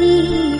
你。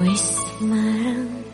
Wis smile?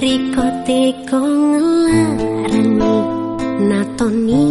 riko teko ngelarani natoni